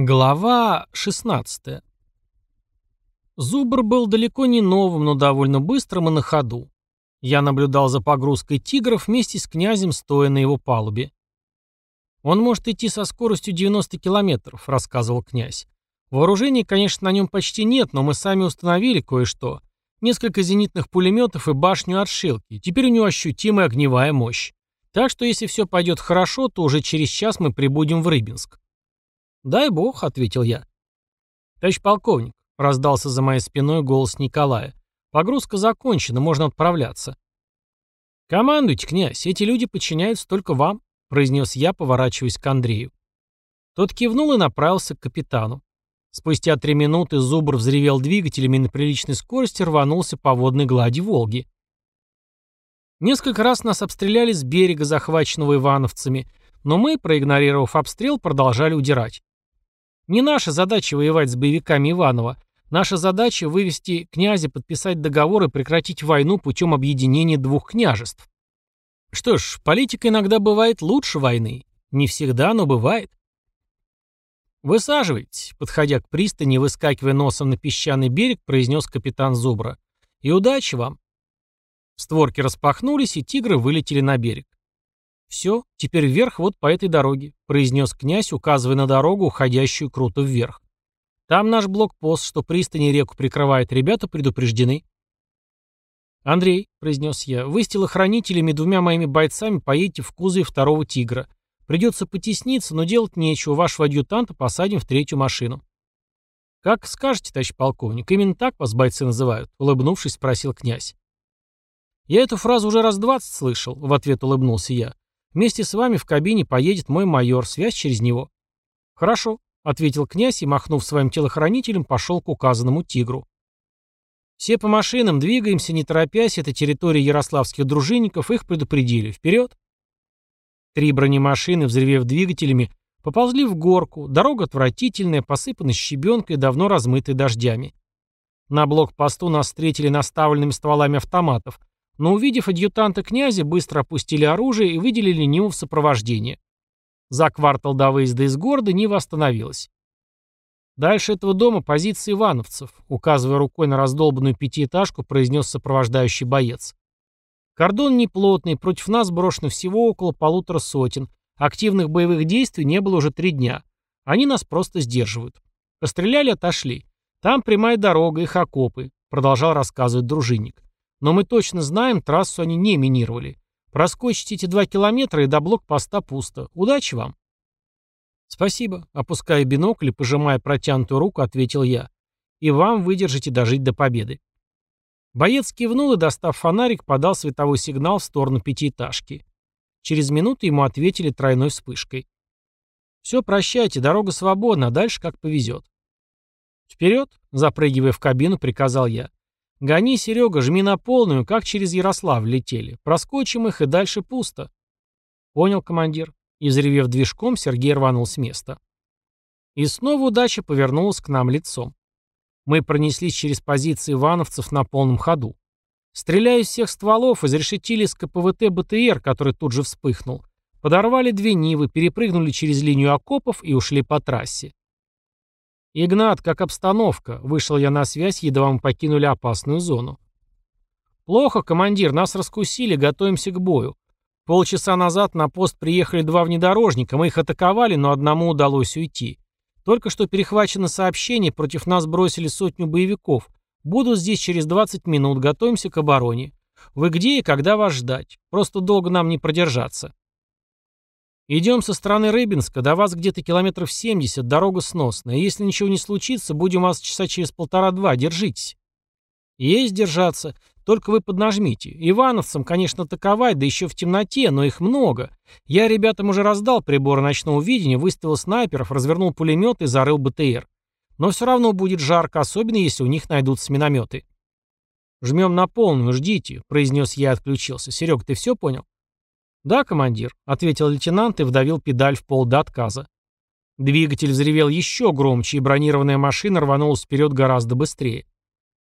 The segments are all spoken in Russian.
Глава 16. Зубр был далеко не новым, но довольно быстрым и на ходу. Я наблюдал за погрузкой тигров вместе с князем, стоя на его палубе. «Он может идти со скоростью 90 километров», — рассказывал князь. «Вооружений, конечно, на нем почти нет, но мы сами установили кое-что. Несколько зенитных пулеметов и башню отшилки. Теперь у него ощутимая огневая мощь. Так что если все пойдет хорошо, то уже через час мы прибудем в Рыбинск». «Дай бог», — ответил я. «Товарищ полковник», — раздался за моей спиной голос Николая, — «погрузка закончена, можно отправляться». «Командуйте, князь, эти люди подчиняются только вам», — произнес я, поворачиваясь к Андрею. Тот кивнул и направился к капитану. Спустя три минуты Зубр взревел двигателями и на приличной скорости рванулся по водной глади Волги. Несколько раз нас обстреляли с берега, захваченного ивановцами, но мы, проигнорировав обстрел, продолжали удирать. Не наша задача воевать с боевиками Иванова. Наша задача – вывести князя, подписать договор и прекратить войну путем объединения двух княжеств. Что ж, политика иногда бывает лучше войны. Не всегда, но бывает. «Высаживайтесь», — подходя к пристани, выскакивая носом на песчаный берег, произнес капитан Зубра. «И удачи вам». Створки распахнулись, и тигры вылетели на берег. «Все, теперь вверх вот по этой дороге», — произнес князь, указывая на дорогу, уходящую круто вверх. «Там наш блокпост, что пристани реку прикрывает, ребята предупреждены». «Андрей», — произнес я, — «вы с телохранителями двумя моими бойцами поедете в кузове второго «Тигра». Придется потесниться, но делать нечего, вашего адъютанта посадим в третью машину». «Как скажете, товарищ полковник, именно так вас бойцы называют», — улыбнувшись, спросил князь. «Я эту фразу уже раз двадцать слышал», — в ответ улыбнулся я. Вместе с вами в кабине поедет мой майор, связь через него». «Хорошо», — ответил князь и, махнув своим телохранителем, пошел к указанному тигру. «Все по машинам, двигаемся, не торопясь, это территория ярославских дружинников, их предупредили. Вперед!» Три бронемашины, взрывев двигателями, поползли в горку, дорога отвратительная, посыпана щебенкой, давно размытой дождями. На блокпосту нас встретили наставленными стволами автоматов, но, увидев адъютанта князя, быстро опустили оружие и выделили Ниву в сопровождение. За квартал до выезда из города Нива остановилась. Дальше этого дома позиции ивановцев, указывая рукой на раздолбанную пятиэтажку, произнес сопровождающий боец. Кордон неплотный, против нас брошено всего около полутора сотен. Активных боевых действий не было уже три дня. Они нас просто сдерживают. Постреляли, отошли. Там прямая дорога, их окопы, продолжал рассказывать дружинник. Но мы точно знаем, трассу они не минировали. Проскочите эти два километра и до блокпоста пусто. Удачи вам. Спасибо. Опуская бинокль и пожимая протянутую руку, ответил я. И вам выдержите дожить до победы. Боец кивнул и, достав фонарик, подал световой сигнал в сторону пятиэтажки. Через минуту ему ответили тройной вспышкой. «Все, прощайте, дорога свободна, а дальше как повезет». «Вперед!» — запрыгивая в кабину, приказал я. Гони, Серега, жми на полную, как через Ярославль летели. Проскочим их и дальше пусто. Понял, командир. И взревев движком, Сергей рванул с места. И снова удача повернулась к нам лицом. Мы пронеслись через позиции ивановцев на полном ходу. Стреляя из всех стволов, изрешетили с КПВТ БТР, который тут же вспыхнул. Подорвали две Нивы, перепрыгнули через линию окопов и ушли по трассе. «Игнат, как обстановка?» — вышел я на связь, едва мы покинули опасную зону. «Плохо, командир, нас раскусили, готовимся к бою. Полчаса назад на пост приехали два внедорожника, мы их атаковали, но одному удалось уйти. Только что перехвачено сообщение, против нас бросили сотню боевиков. Буду здесь через 20 минут, готовимся к обороне. Вы где и когда вас ждать? Просто долго нам не продержаться». Идем со стороны Рыбинска, до вас где-то километров 70, дорога сносная. Если ничего не случится, будем вас часа через полтора-два, держитесь. Есть держаться, только вы поднажмите. Ивановцам, конечно, атаковать, да еще в темноте, но их много. Я ребятам уже раздал приборы ночного видения, выставил снайперов, развернул пулемет и зарыл БТР. Но все равно будет жарко, особенно если у них найдутся минометы. «Жмем на полную, ждите», — произнес я и отключился. «Серег, ты все понял?» «Да, командир», — ответил лейтенант и вдавил педаль в пол до отказа. Двигатель взревел еще громче, и бронированная машина рванулась вперед гораздо быстрее.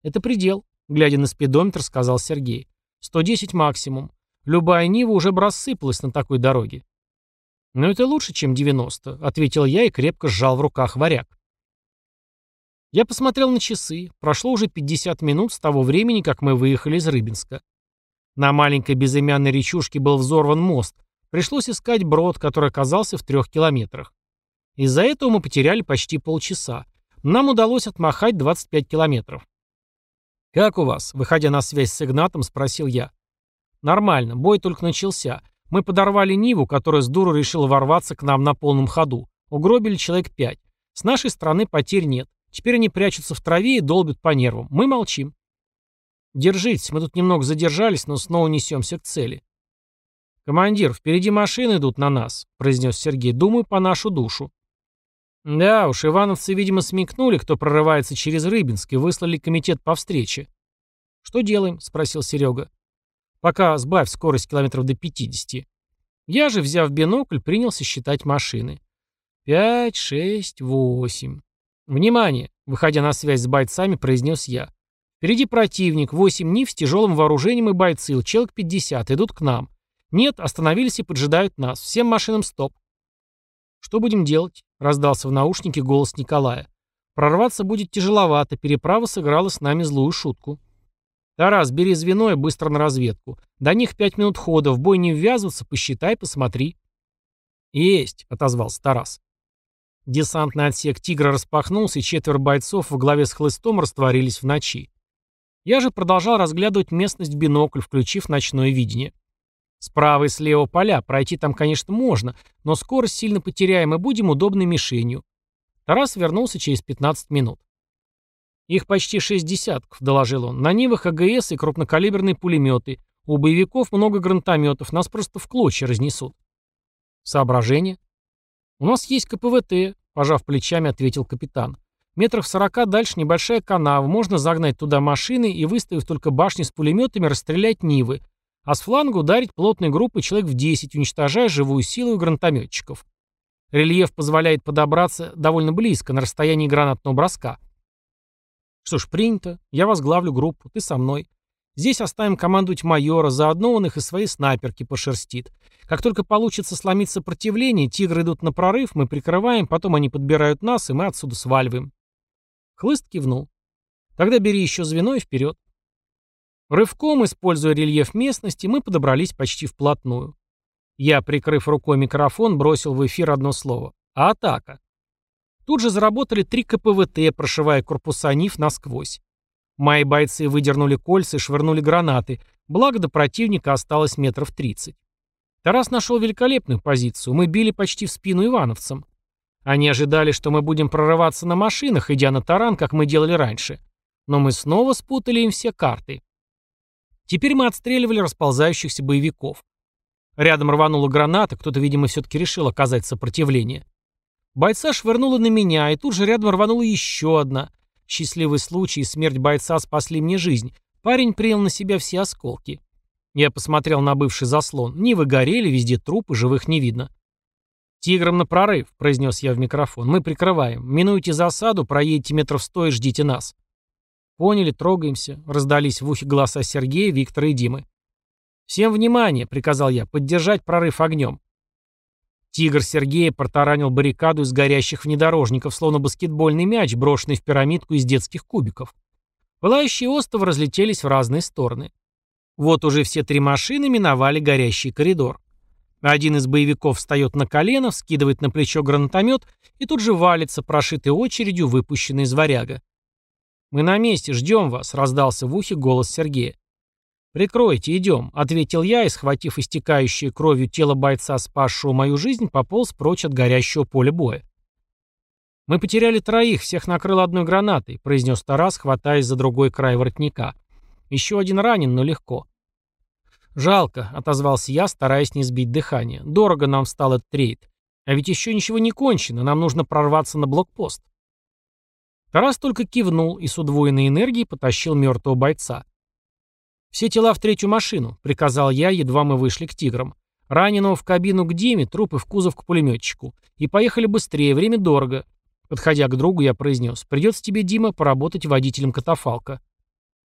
«Это предел», — глядя на спидометр, сказал Сергей. «110 максимум. Любая Нива уже бы рассыпалась на такой дороге». «Но это лучше, чем 90», — ответил я и крепко сжал в руках варяг. Я посмотрел на часы. Прошло уже 50 минут с того времени, как мы выехали из Рыбинска. На маленькой безымянной речушке был взорван мост. Пришлось искать брод, который оказался в трех километрах. Из-за этого мы потеряли почти полчаса. Нам удалось отмахать 25 километров. «Как у вас?» — выходя на связь с Игнатом, спросил я. «Нормально, бой только начался. Мы подорвали Ниву, которая с дуру решила ворваться к нам на полном ходу. Угробили человек пять. С нашей стороны потерь нет. Теперь они прячутся в траве и долбят по нервам. Мы молчим. «Держитесь, мы тут немного задержались, но снова несемся к цели». «Командир, впереди машины идут на нас», — произнес Сергей. «Думаю, по нашу душу». Да уж, ивановцы, видимо, смекнули, кто прорывается через Рыбинск, и выслали комитет по встрече. «Что делаем?» — спросил Серега. «Пока сбавь скорость километров до 50». Я же, взяв бинокль, принялся считать машины. «Пять, шесть, восемь». «Внимание!» — выходя на связь с бойцами, произнес я. Впереди противник, восемь НИФ с тяжелым вооружением и бойцы, человек 50, идут к нам. Нет, остановились и поджидают нас. Всем машинам стоп. Что будем делать? Раздался в наушнике голос Николая. Прорваться будет тяжеловато, переправа сыграла с нами злую шутку. Тарас, бери звено и быстро на разведку. До них пять минут хода, в бой не ввязываться, посчитай, посмотри. Есть, отозвался Тарас. Десантный отсек «Тигра» распахнулся, и четверо бойцов во главе с хлыстом растворились в ночи. Я же продолжал разглядывать местность в бинокль, включив ночное видение. Справа и слева поля, пройти там, конечно, можно, но скорость сильно потеряем и будем удобной мишенью. Тарас вернулся через 15 минут. «Их почти шесть десятков», — доложил он. «На Нивах АГС и крупнокалиберные пулеметы. У боевиков много гранатометов, нас просто в клочья разнесут». «Соображение?» «У нас есть КПВТ», — пожав плечами, ответил капитан. Метрах сорока дальше небольшая канава, можно загнать туда машины и, выставив только башни с пулеметами, расстрелять Нивы, а с фланга ударить плотной группой человек в 10, уничтожая живую силу и гранатометчиков. Рельеф позволяет подобраться довольно близко, на расстоянии гранатного броска. Что ж, принято. Я возглавлю группу, ты со мной. Здесь оставим командовать майора, заодно он их и свои снайперки пошерстит. Как только получится сломить сопротивление, тигры идут на прорыв, мы прикрываем, потом они подбирают нас, и мы отсюда сваливаем. Хлыст кивнул. «Тогда бери еще звено и вперед». Рывком, используя рельеф местности, мы подобрались почти вплотную. Я, прикрыв рукой микрофон, бросил в эфир одно слово. «Атака». Тут же заработали три КПВТ, прошивая корпуса НИФ насквозь. Мои бойцы выдернули кольца и швырнули гранаты, благо до противника осталось метров 30. Тарас нашел великолепную позицию, мы били почти в спину ивановцам. Они ожидали, что мы будем прорываться на машинах, идя на таран, как мы делали раньше. Но мы снова спутали им все карты. Теперь мы отстреливали расползающихся боевиков. Рядом рванула граната, кто-то, видимо, все-таки решил оказать сопротивление. Бойца швырнула на меня, и тут же рядом рванула еще одна. Счастливый случай и смерть бойца спасли мне жизнь. Парень принял на себя все осколки. Я посмотрел на бывший заслон. не выгорели везде трупы, живых не видно. «Тиграм на прорыв», — произнес я в микрофон. «Мы прикрываем. Минуйте засаду, проедете метров сто и ждите нас». «Поняли, трогаемся», — раздались в ухе голоса Сергея, Виктора и Димы. «Всем внимание», — приказал я, — «поддержать прорыв огнем». Тигр Сергея протаранил баррикаду из горящих внедорожников, словно баскетбольный мяч, брошенный в пирамидку из детских кубиков. Пылающие остовы разлетелись в разные стороны. Вот уже все три машины миновали горящий коридор. Один из боевиков встает на колено, скидывает на плечо гранатомет и тут же валится, прошитый очередью, выпущенный из варяга. «Мы на месте, ждем вас», — раздался в ухе голос Сергея. «Прикройте, идем», — ответил я и, схватив истекающее кровью тело бойца, спасшего мою жизнь, пополз прочь от горящего поля боя. «Мы потеряли троих, всех накрыл одной гранатой», — произнес Тарас, хватаясь за другой край воротника. «Еще один ранен, но легко. «Жалко», — отозвался я, стараясь не сбить дыхание. «Дорого нам стал этот рейд. А ведь еще ничего не кончено, нам нужно прорваться на блокпост». Тарас только кивнул и с удвоенной энергией потащил мертвого бойца. «Все тела в третью машину», — приказал я, едва мы вышли к «Тиграм». Раненого в кабину к Диме, трупы в кузов к пулеметчику. И поехали быстрее, время дорого. Подходя к другу, я произнес. Придется тебе, Дима, поработать водителем катафалка.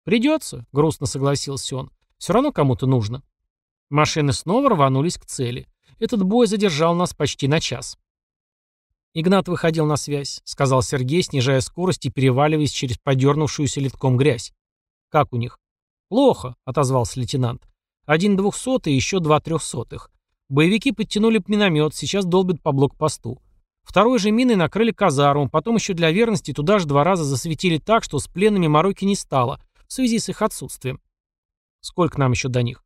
Придется, грустно согласился он. Все равно кому-то нужно. Машины снова рванулись к цели. Этот бой задержал нас почти на час. Игнат выходил на связь, сказал Сергей, снижая скорость и переваливаясь через подернувшуюся литком грязь. Как у них? Плохо, отозвался лейтенант. Один двухсотый и еще два трехсотых. Боевики подтянули миномет, сейчас долбят по блокпосту. Второй же миной накрыли казарму, потом еще для верности туда же два раза засветили так, что с пленными мороки не стало, в связи с их отсутствием. Сколько нам еще до них?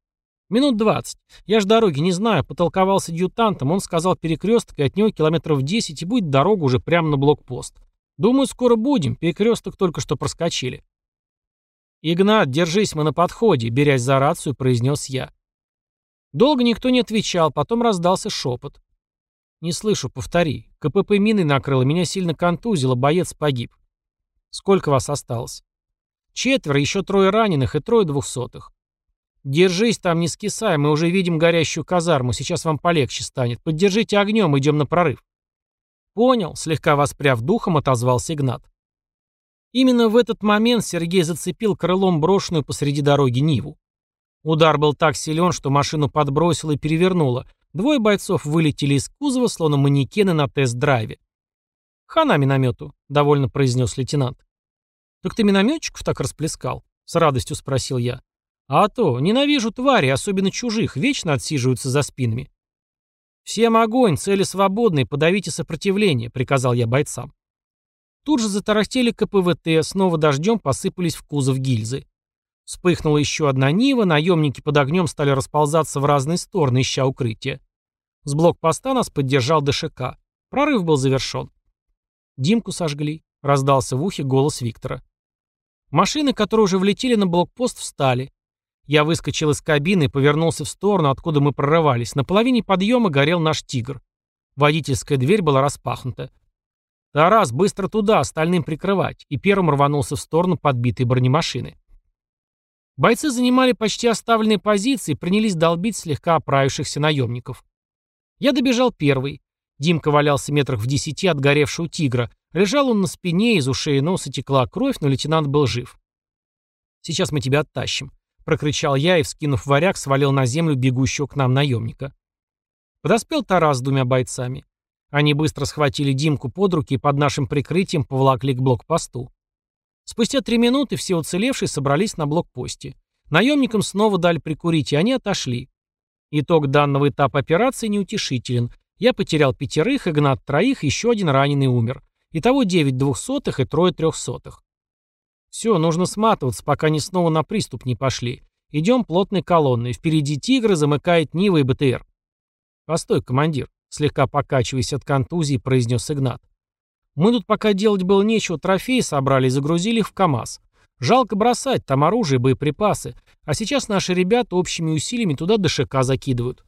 Минут двадцать. Я ж дороги не знаю, потолковался дьютантом, он сказал перекресток, и от него километров десять, и будет дорога уже прямо на блокпост. Думаю, скоро будем, перекресток только что проскочили. «Игнат, держись, мы на подходе», — берясь за рацию, произнес я. Долго никто не отвечал, потом раздался шепот. «Не слышу, повтори. КПП мины накрыло, меня сильно контузило, боец погиб. Сколько вас осталось?» «Четверо, еще трое раненых и трое двухсотых. «Держись там, не скисай, мы уже видим горящую казарму, сейчас вам полегче станет. Поддержите огнем, идем на прорыв». «Понял», — слегка воспряв духом, отозвался Игнат. Именно в этот момент Сергей зацепил крылом брошенную посреди дороги Ниву. Удар был так силен, что машину подбросило и перевернуло. Двое бойцов вылетели из кузова, словно манекены на тест-драйве. «Хана миномету», — довольно произнес лейтенант. «Так ты минометчиков так расплескал?» — с радостью спросил я. А то, ненавижу твари, особенно чужих, вечно отсиживаются за спинами. «Всем огонь, цели свободные, подавите сопротивление», — приказал я бойцам. Тут же затарахтели КПВТ, снова дождем посыпались в кузов гильзы. Вспыхнула еще одна Нива, наемники под огнем стали расползаться в разные стороны, ища укрытие. С блокпоста нас поддержал ДШК. Прорыв был завершен. «Димку сожгли», — раздался в ухе голос Виктора. Машины, которые уже влетели на блокпост, встали. Я выскочил из кабины и повернулся в сторону, откуда мы прорывались. На половине подъема горел наш «Тигр». Водительская дверь была распахнута. «Тарас, быстро туда, остальным прикрывать!» И первым рванулся в сторону подбитой бронемашины. Бойцы занимали почти оставленные позиции и принялись долбить слегка оправившихся наемников. Я добежал первый. Димка валялся метрах в десяти от горевшего тигра. Лежал он на спине, из ушей и носа текла кровь, но лейтенант был жив. «Сейчас мы тебя оттащим», — прокричал я и, вскинув варяг, свалил на землю бегущего к нам наемника. Подоспел Тарас с двумя бойцами. Они быстро схватили Димку под руки и под нашим прикрытием повлакли к блокпосту. Спустя три минуты все уцелевшие собрались на блокпосте. Наемникам снова дали прикурить, и они отошли. Итог данного этапа операции неутешителен. Я потерял пятерых, Игнат троих, еще один раненый умер. Итого девять двухсотых и трое трехсотых. «Все, нужно сматываться, пока они снова на приступ не пошли. Идем плотной колонной. Впереди тигры, замыкает Нива и БТР». «Постой, командир», — слегка покачиваясь от контузии, произнес Игнат. «Мы тут пока делать было нечего, трофеи собрали и загрузили их в КАМАЗ. Жалко бросать, там оружие, боеприпасы. А сейчас наши ребята общими усилиями туда ДШК закидывают».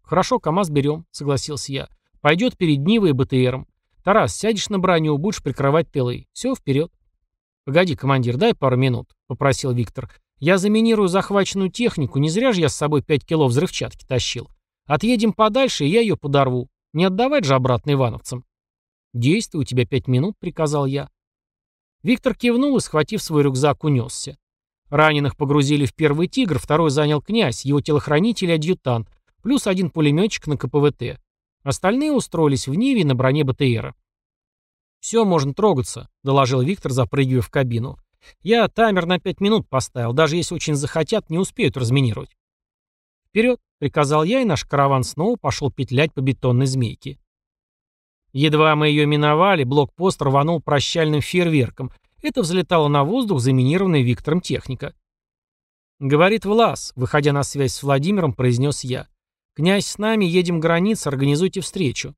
«Хорошо, КАМАЗ берем», — согласился я. «Пойдет перед Нивой и БТРом. Тарас, сядешь на броню, будешь прикрывать тылы. Все, вперед». «Погоди, командир, дай пару минут», — попросил Виктор. «Я заминирую захваченную технику, не зря же я с собой пять кило взрывчатки тащил. Отъедем подальше, и я ее подорву. Не отдавать же обратно ивановцам». «Действуй, у тебя пять минут», — приказал я. Виктор кивнул и, схватив свой рюкзак, унесся. Раненых погрузили в первый «Тигр», второй занял князь, его телохранитель и адъютант, плюс один пулеметчик на КПВТ. Остальные устроились в Ниве на броне БТРа. «Все, можно трогаться», — доложил Виктор, запрыгивая в кабину. «Я таймер на пять минут поставил. Даже если очень захотят, не успеют разминировать». «Вперед!» — приказал я, и наш караван снова пошел петлять по бетонной змейке. Едва мы ее миновали, блокпост рванул прощальным фейерверком. Это взлетало на воздух заминированная Виктором техника. «Говорит Влас», — выходя на связь с Владимиром, произнес я. «Князь с нами, едем границ, организуйте встречу».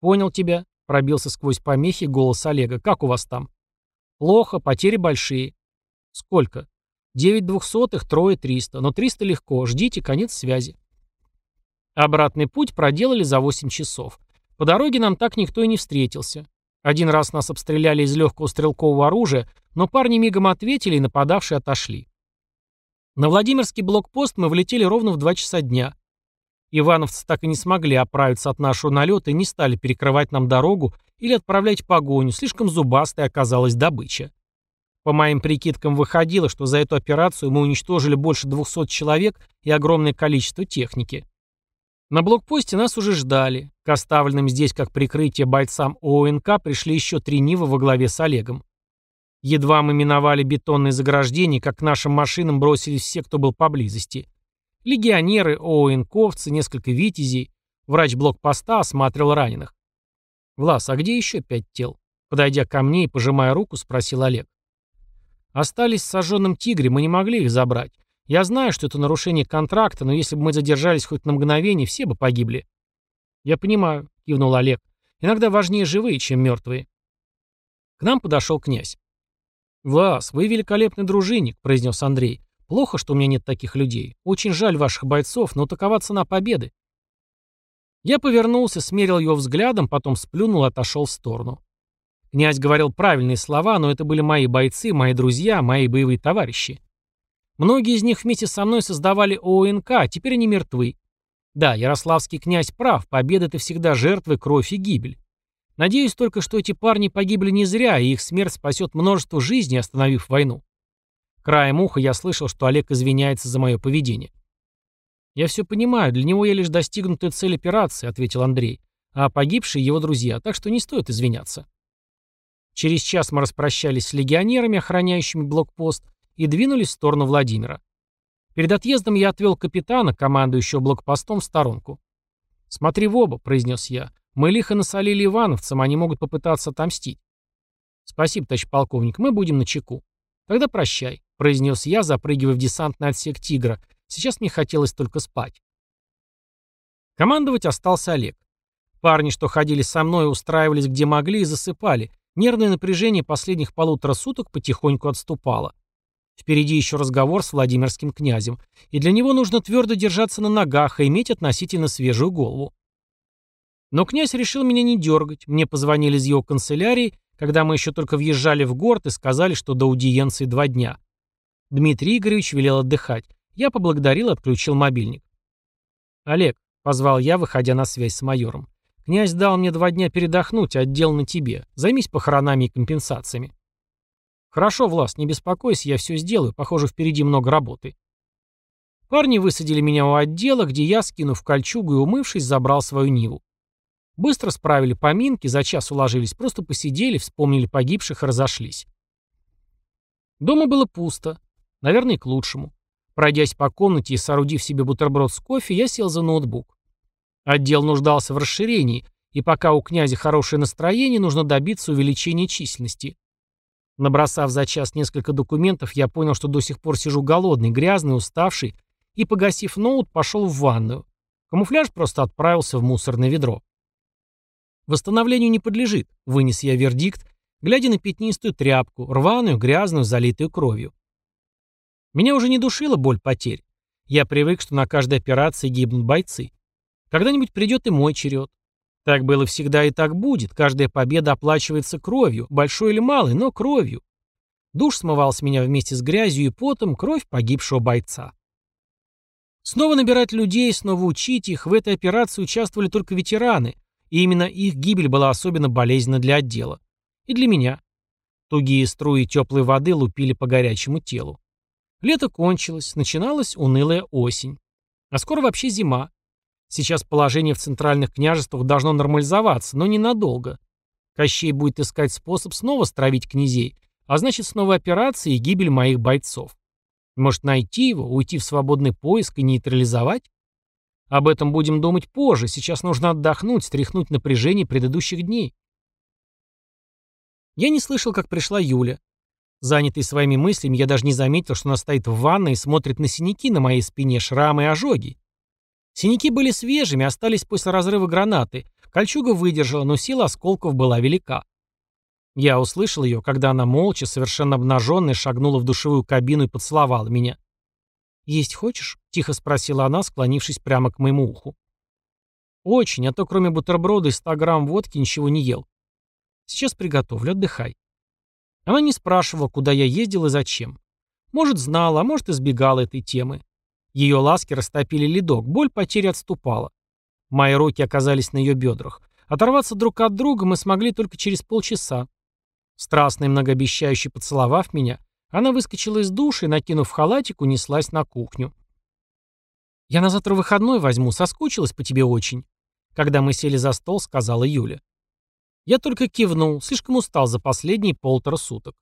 «Понял тебя», Пробился сквозь помехи голос Олега. «Как у вас там?» «Плохо, потери большие». «Сколько?» «Девять двухсотых, трое триста. Но триста легко. Ждите, конец связи». Обратный путь проделали за восемь часов. По дороге нам так никто и не встретился. Один раз нас обстреляли из легкого стрелкового оружия, но парни мигом ответили и нападавшие отошли. На Владимирский блокпост мы влетели ровно в два часа дня. Ивановцы так и не смогли оправиться от нашего налета и не стали перекрывать нам дорогу или отправлять погоню, слишком зубастой оказалась добыча. По моим прикидкам выходило, что за эту операцию мы уничтожили больше 200 человек и огромное количество техники. На блокпосте нас уже ждали. К оставленным здесь как прикрытие бойцам ОНК пришли еще три Нивы во главе с Олегом. Едва мы миновали бетонные заграждения, как к нашим машинам бросились все, кто был поблизости. Легионеры, оуэнковцы, несколько витязей. Врач блокпоста осматривал раненых. «Влас, а где еще пять тел?» Подойдя ко мне и пожимая руку, спросил Олег. «Остались с сожженным тигре, мы не могли их забрать. Я знаю, что это нарушение контракта, но если бы мы задержались хоть на мгновение, все бы погибли». «Я понимаю», — кивнул Олег. «Иногда важнее живые, чем мертвые». К нам подошел князь. «Влас, вы великолепный дружинник», — произнес Андрей. Плохо, что у меня нет таких людей. Очень жаль ваших бойцов, но такова цена победы. Я повернулся, смерил его взглядом, потом сплюнул и отошел в сторону. Князь говорил правильные слова, но это были мои бойцы, мои друзья, мои боевые товарищи. Многие из них вместе со мной создавали ОНК, а теперь они мертвы. Да, ярославский князь прав, победа — это всегда жертвы, кровь и гибель. Надеюсь только, что эти парни погибли не зря, и их смерть спасет множество жизней, остановив войну. Краем уха я слышал, что Олег извиняется за мое поведение. «Я все понимаю, для него я лишь достигнутая цель операции», — ответил Андрей, «а погибшие его друзья, так что не стоит извиняться». Через час мы распрощались с легионерами, охраняющими блокпост, и двинулись в сторону Владимира. Перед отъездом я отвел капитана, командующего блокпостом, в сторонку. «Смотри в оба», — произнес я. «Мы лихо насолили ивановцам, они могут попытаться отомстить». «Спасибо, товарищ полковник, мы будем на чеку». «Тогда прощай» произнес я, запрыгивая в десантный отсек «Тигра». Сейчас мне хотелось только спать. Командовать остался Олег. Парни, что ходили со мной, устраивались где могли и засыпали. Нервное напряжение последних полутора суток потихоньку отступало. Впереди еще разговор с Владимирским князем, и для него нужно твердо держаться на ногах и иметь относительно свежую голову. Но князь решил меня не дергать. Мне позвонили из его канцелярии, когда мы еще только въезжали в город и сказали, что до аудиенции два дня. Дмитрий Игоревич велел отдыхать. Я поблагодарил и отключил мобильник. «Олег», — позвал я, выходя на связь с майором, — «князь дал мне два дня передохнуть, а отдел на тебе. Займись похоронами и компенсациями». «Хорошо, Влас, не беспокойся, я все сделаю. Похоже, впереди много работы». Парни высадили меня у отдела, где я, скинув кольчугу и умывшись, забрал свою Ниву. Быстро справили поминки, за час уложились, просто посидели, вспомнили погибших и разошлись. Дома было пусто. Наверное, к лучшему. Пройдясь по комнате и соорудив себе бутерброд с кофе, я сел за ноутбук. Отдел нуждался в расширении, и пока у князя хорошее настроение, нужно добиться увеличения численности. Набросав за час несколько документов, я понял, что до сих пор сижу голодный, грязный, уставший, и, погасив ноут, пошел в ванную. Камуфляж просто отправился в мусорное ведро. Восстановлению не подлежит, вынес я вердикт, глядя на пятнистую тряпку, рваную, грязную, залитую кровью. Меня уже не душила боль потерь. Я привык, что на каждой операции гибнут бойцы. Когда-нибудь придет и мой черед. Так было всегда и так будет. Каждая победа оплачивается кровью, большой или малой, но кровью. Душ смывал с меня вместе с грязью и потом кровь погибшего бойца. Снова набирать людей, снова учить их. В этой операции участвовали только ветераны, и именно их гибель была особенно болезненна для отдела. И для меня. Тугие струи теплой воды лупили по горячему телу. Лето кончилось, начиналась унылая осень. А скоро вообще зима. Сейчас положение в центральных княжествах должно нормализоваться, но ненадолго. Кощей будет искать способ снова стравить князей, а значит снова операции и гибель моих бойцов. Может найти его, уйти в свободный поиск и нейтрализовать? Об этом будем думать позже, сейчас нужно отдохнуть, стряхнуть напряжение предыдущих дней. Я не слышал, как пришла Юля. Занятый своими мыслями, я даже не заметил, что она стоит в ванной и смотрит на синяки на моей спине, шрамы и ожоги. Синяки были свежими, остались после разрыва гранаты. Кольчуга выдержала, но сила осколков была велика. Я услышал ее, когда она молча, совершенно обнаженная, шагнула в душевую кабину и поцеловала меня. «Есть хочешь?» — тихо спросила она, склонившись прямо к моему уху. «Очень, а то кроме бутерброда и ста грамм водки ничего не ел. Сейчас приготовлю, отдыхай». Она не спрашивала, куда я ездил и зачем. Может, знала, а может, избегала этой темы. Ее ласки растопили ледок, боль потери отступала. Мои руки оказались на ее бедрах. Оторваться друг от друга мы смогли только через полчаса. Страстно и многообещающе поцеловав меня, она выскочила из души и, накинув халатик, унеслась на кухню. «Я на завтра выходной возьму, соскучилась по тебе очень», — когда мы сели за стол, сказала Юля. Я только кивнул, слишком устал за последние полтора суток.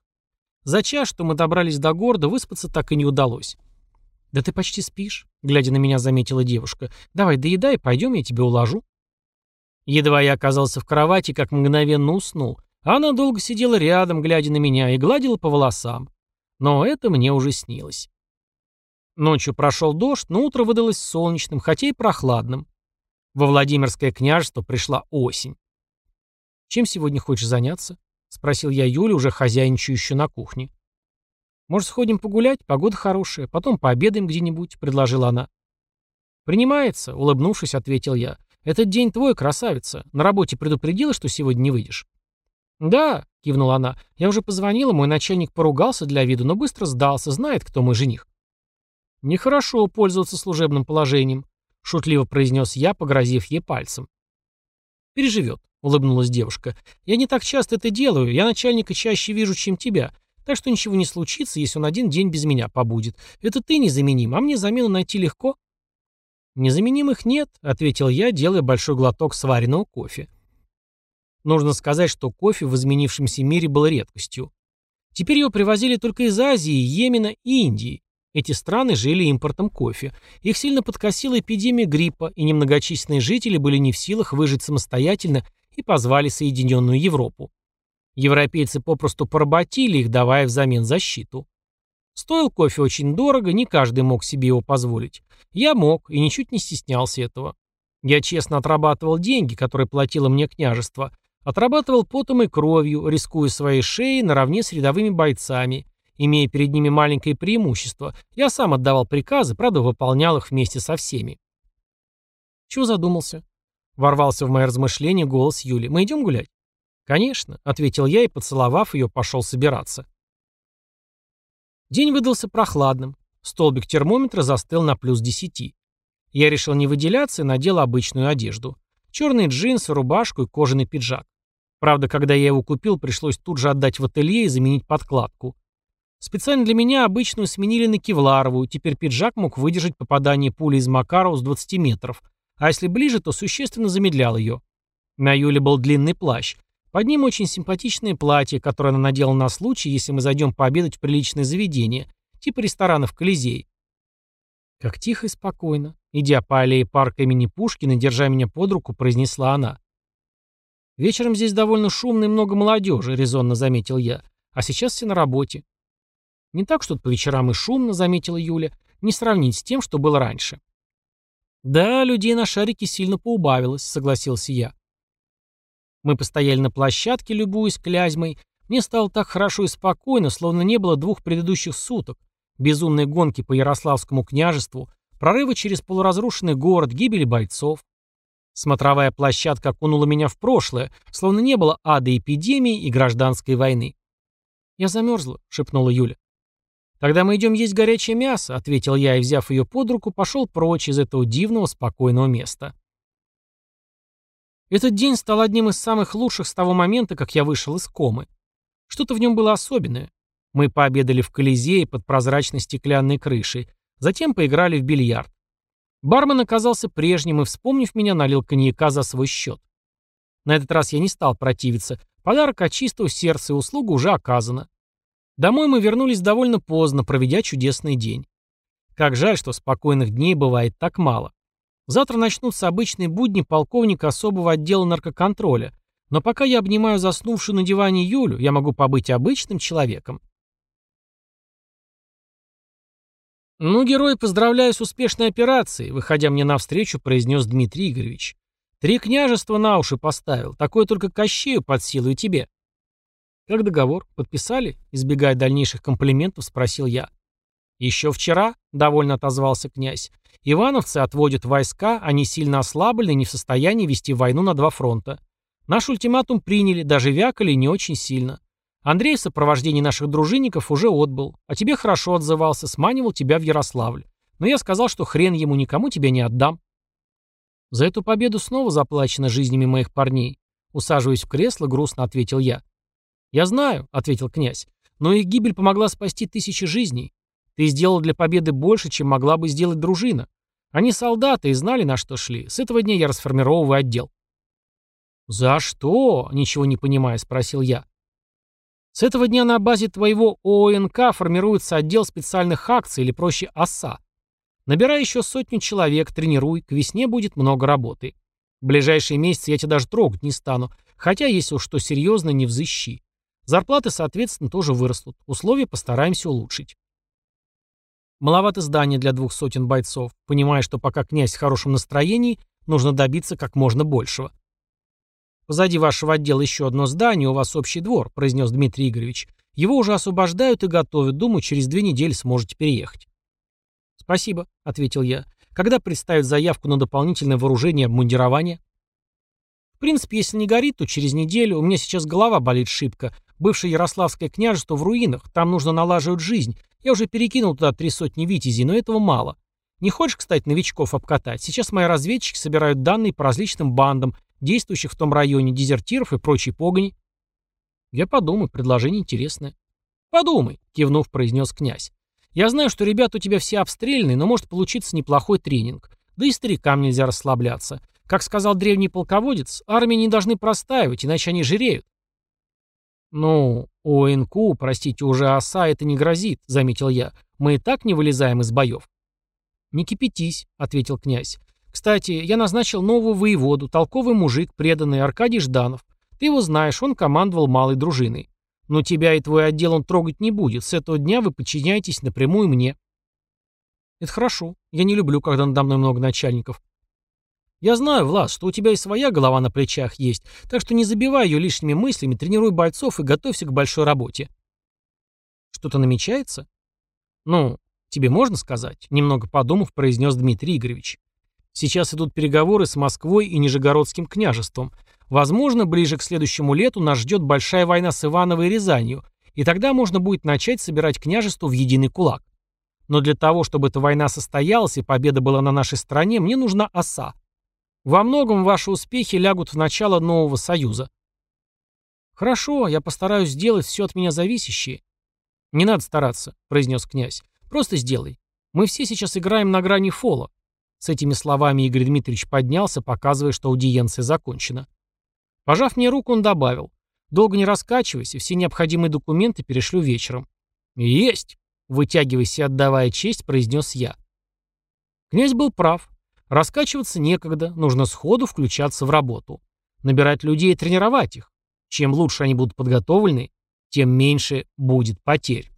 За час, что мы добрались до города, выспаться так и не удалось. «Да ты почти спишь», — глядя на меня, заметила девушка. «Давай, доедай, пойдем, я тебя уложу». Едва я оказался в кровати, как мгновенно уснул. Она долго сидела рядом, глядя на меня, и гладила по волосам. Но это мне уже снилось. Ночью прошел дождь, но утро выдалось солнечным, хотя и прохладным. Во Владимирское княжество пришла осень. «Чем сегодня хочешь заняться?» — спросил я Юлю, уже хозяйничающую на кухне. «Может, сходим погулять? Погода хорошая. Потом пообедаем где-нибудь», — предложила она. «Принимается», — улыбнувшись, ответил я. «Этот день твой, красавица. На работе предупредила, что сегодня не выйдешь?» «Да», — кивнула она. «Я уже позвонила, мой начальник поругался для виду, но быстро сдался, знает, кто мой жених». «Нехорошо пользоваться служебным положением», — шутливо произнес я, погрозив ей пальцем. «Переживет», улыбнулась девушка. «Я не так часто это делаю. Я начальника чаще вижу, чем тебя. Так что ничего не случится, если он один день без меня побудет. Это ты незаменим, а мне замену найти легко». «Незаменимых нет», — ответил я, делая большой глоток сваренного кофе. Нужно сказать, что кофе в изменившемся мире был редкостью. Теперь его привозили только из Азии, Йемена и Индии. Эти страны жили импортом кофе. Их сильно подкосила эпидемия гриппа, и немногочисленные жители были не в силах выжить самостоятельно и позвали Соединенную Европу. Европейцы попросту поработили их, давая взамен защиту. Стоил кофе очень дорого, не каждый мог себе его позволить. Я мог и ничуть не стеснялся этого. Я честно отрабатывал деньги, которые платило мне княжество. Отрабатывал потом и кровью, рискуя своей шеей наравне с рядовыми бойцами. Имея перед ними маленькое преимущество, я сам отдавал приказы, правда, выполнял их вместе со всеми. Чего задумался? Ворвался в мои размышления голос Юли. «Мы идем гулять?» «Конечно», — ответил я и, поцеловав ее, пошел собираться. День выдался прохладным. Столбик термометра застыл на плюс 10. Я решил не выделяться и надел обычную одежду. Черные джинсы, рубашку и кожаный пиджак. Правда, когда я его купил, пришлось тут же отдать в ателье и заменить подкладку. Специально для меня обычную сменили на кевларовую, теперь пиджак мог выдержать попадание пули из Макарова с 20 метров, а если ближе, то существенно замедлял ее. На Юле был длинный плащ. Под ним очень симпатичное платье, которое она надела на случай, если мы зайдем пообедать в приличное заведение, типа ресторанов Колизей. Как тихо и спокойно, идя по аллее парка имени Пушкина, держа меня под руку, произнесла она. «Вечером здесь довольно шумно и много молодежи», — резонно заметил я. «А сейчас все на работе». «Не так, что по вечерам и шумно», — заметила Юля, — «не сравнить с тем, что было раньше». «Да, людей на шарике сильно поубавилось», — согласился я. Мы постояли на площадке, любуясь клязьмой. Мне стало так хорошо и спокойно, словно не было двух предыдущих суток. Безумной гонки по Ярославскому княжеству, прорывы через полуразрушенный город, гибели бойцов. Смотровая площадка окунула меня в прошлое, словно не было ада эпидемии и гражданской войны. «Я замерзла», — шепнула Юля. «Тогда мы идем есть горячее мясо», — ответил я и, взяв ее под руку, пошел прочь из этого дивного спокойного места. Этот день стал одним из самых лучших с того момента, как я вышел из комы. Что-то в нем было особенное. Мы пообедали в Колизее под прозрачной стеклянной крышей, затем поиграли в бильярд. Бармен оказался прежним и, вспомнив меня, налил коньяка за свой счет. На этот раз я не стал противиться. Подарок от чистого сердца и услуга уже оказана. Домой мы вернулись довольно поздно, проведя чудесный день. Как жаль, что спокойных дней бывает так мало. Завтра начнутся обычные будни полковника особого отдела наркоконтроля, но пока я обнимаю заснувшую на диване Юлю, я могу побыть обычным человеком. «Ну, герой, поздравляю с успешной операцией», — выходя мне навстречу, произнес Дмитрий Игоревич. «Три княжества на уши поставил, такое только Кощею под силу и тебе». «Как договор? Подписали?» — избегая дальнейших комплиментов, спросил я. «Еще вчера», — довольно отозвался князь, — «ивановцы отводят войска, они сильно ослаблены не в состоянии вести войну на два фронта. Наш ультиматум приняли, даже вякали не очень сильно. Андрей в сопровождении наших дружинников уже отбыл, а тебе хорошо отзывался, сманивал тебя в Ярославль. Но я сказал, что хрен ему никому тебя не отдам». «За эту победу снова заплачено жизнями моих парней», — усаживаясь в кресло, грустно ответил я. «Я знаю», — ответил князь, — «но их гибель помогла спасти тысячи жизней. Ты сделал для победы больше, чем могла бы сделать дружина. Они солдаты и знали, на что шли. С этого дня я расформировываю отдел». «За что?» — ничего не понимая, спросил я. «С этого дня на базе твоего ОНК формируется отдел специальных акций, или проще ОСА. Набирай еще сотню человек, тренируй, к весне будет много работы. В ближайшие месяцы я тебя даже трогать не стану, хотя, если уж что серьезно, не взыщи. Зарплаты, соответственно, тоже вырастут. Условия постараемся улучшить. Маловато здания для двух сотен бойцов, понимая, что пока князь в хорошем настроении, нужно добиться как можно большего. «Позади вашего отдела еще одно здание, у вас общий двор», – произнес Дмитрий Игоревич. «Его уже освобождают и готовят. Думаю, через две недели сможете переехать». «Спасибо», – ответил я. «Когда представят заявку на дополнительное вооружение и обмундирование?» «В принципе, если не горит, то через неделю. У меня сейчас голова болит шибко. Бывшее Ярославское княжество в руинах, там нужно налаживать жизнь. Я уже перекинул туда три сотни витязей, но этого мало. Не хочешь, кстати, новичков обкатать? Сейчас мои разведчики собирают данные по различным бандам, действующих в том районе, дезертиров и прочей погони. Я подумаю, предложение интересное. Подумай, кивнув, произнес князь. Я знаю, что ребята у тебя все обстрельные, но может получиться неплохой тренинг. Да и старикам нельзя расслабляться. Как сказал древний полководец, армии не должны простаивать, иначе они жиреют. «Ну, у НКУ, простите, уже оса это не грозит», — заметил я. «Мы и так не вылезаем из боев». «Не кипятись», — ответил князь. «Кстати, я назначил нового воеводу, толковый мужик, преданный Аркадий Жданов. Ты его знаешь, он командовал малой дружиной. Но тебя и твой отдел он трогать не будет. С этого дня вы подчиняетесь напрямую мне». «Это хорошо. Я не люблю, когда надо мной много начальников. Я знаю, Влас, что у тебя и своя голова на плечах есть, так что не забивай ее лишними мыслями, тренируй бойцов и готовься к большой работе. Что-то намечается? Ну, тебе можно сказать, немного подумав, произнес Дмитрий Игоревич. Сейчас идут переговоры с Москвой и Нижегородским княжеством. Возможно, ближе к следующему лету нас ждет большая война с Ивановой и Рязанью, и тогда можно будет начать собирать княжество в единый кулак. Но для того, чтобы эта война состоялась и победа была на нашей стороне, мне нужна оса – во многом ваши успехи лягут в начало нового союза. Хорошо, я постараюсь сделать все от меня зависящее. Не надо стараться, произнес князь. Просто сделай. Мы все сейчас играем на грани фола. С этими словами Игорь Дмитриевич поднялся, показывая, что аудиенция закончена. Пожав мне руку, он добавил. «Долго не раскачивайся, все необходимые документы перешлю вечером». «Есть!» — вытягиваясь и отдавая честь, произнес я. Князь был прав. Раскачиваться некогда, нужно сходу включаться в работу. Набирать людей и тренировать их. Чем лучше они будут подготовлены, тем меньше будет потерь.